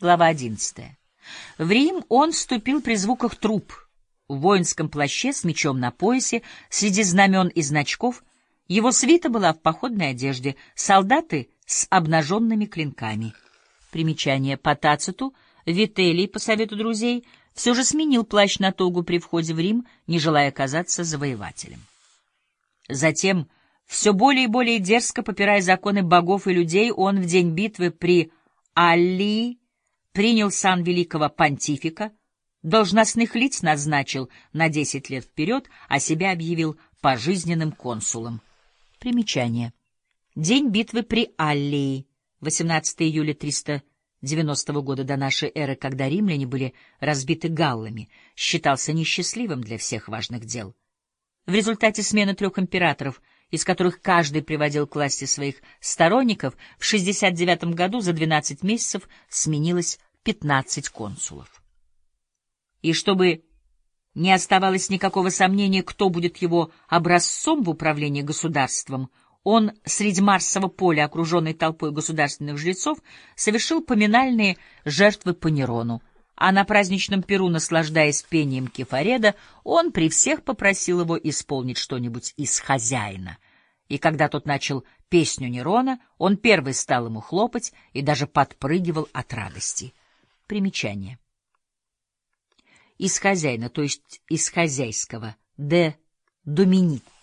Глава 11. В Рим он вступил при звуках труп, в воинском плаще с мечом на поясе, среди знамен и значков. Его свита была в походной одежде, солдаты с обнаженными клинками. Примечание по Тациту, Вителий, по совету друзей, все же сменил плащ на тогу при входе в Рим, не желая казаться завоевателем. Затем, все более и более дерзко попирая законы богов и людей, он в день битвы при Аллии принял сан великого понтифика, должностных лиц назначил на десять лет вперед, а себя объявил пожизненным консулом. Примечание. День битвы при Аллии, 18 июля 390 года до нашей эры, когда римляне были разбиты галлами, считался несчастливым для всех важных дел. В результате смены трех императоров, из которых каждый приводил к власти своих сторонников, в 69 году за 12 месяцев сменилось 15 консулов. И чтобы не оставалось никакого сомнения, кто будет его образцом в управлении государством, он среди Марсового поля, окруженный толпой государственных жрецов, совершил поминальные жертвы по Нерону, а на праздничном перу, наслаждаясь пением кефареда, он при всех попросил его исполнить что-нибудь из хозяина. И когда тот начал песню Нерона, он первый стал ему хлопать и даже подпрыгивал от радости. Примечание. Из хозяина, то есть из хозяйского, де Доминико.